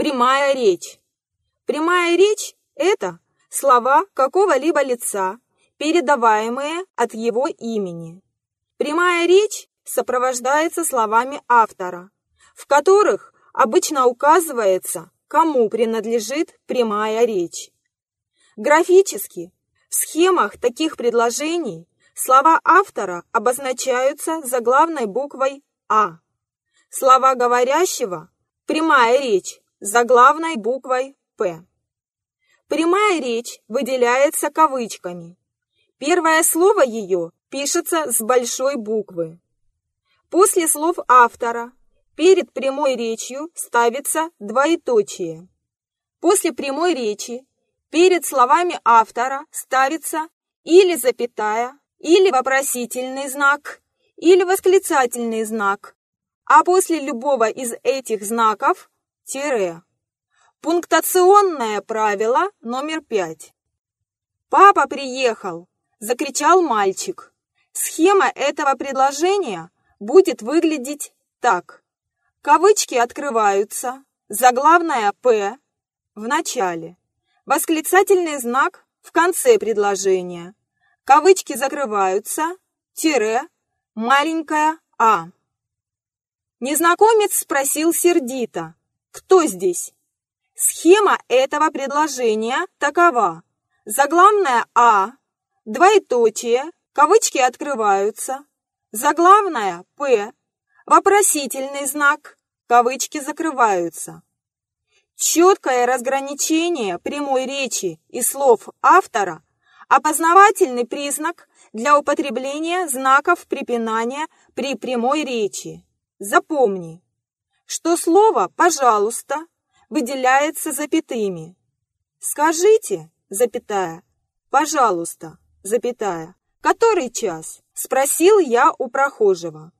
Прямая речь. Прямая речь – это слова какого-либо лица, передаваемые от его имени. Прямая речь сопровождается словами автора, в которых обычно указывается, кому принадлежит прямая речь. Графически, в схемах таких предложений слова автора обозначаются заглавной буквой «А». Слова говорящего – прямая речь заглавной буквой «П». Прямая речь выделяется кавычками. Первое слово ее пишется с большой буквы. После слов автора перед прямой речью ставится двоеточие. После прямой речи перед словами автора ставится или запятая, или вопросительный знак, или восклицательный знак, а после любого из этих знаков – тире. Пунктационное правило номер пять. «Папа приехал!» – закричал мальчик. Схема этого предложения будет выглядеть так. Кавычки открываются, заглавная «П» в начале, восклицательный знак в конце предложения, кавычки закрываются, тире, маленькая «а». Незнакомец спросил сердито, кто здесь? Схема этого предложения такова. Заглавная «а», двоеточие, кавычки открываются, заглавная «п», вопросительный знак, кавычки закрываются. Четкое разграничение прямой речи и слов автора – опознавательный признак для употребления знаков препинания при прямой речи. Запомни, что слово «пожалуйста» выделяется запятыми. Скажите, запятая, пожалуйста, запятая, который час? Спросил я у прохожего.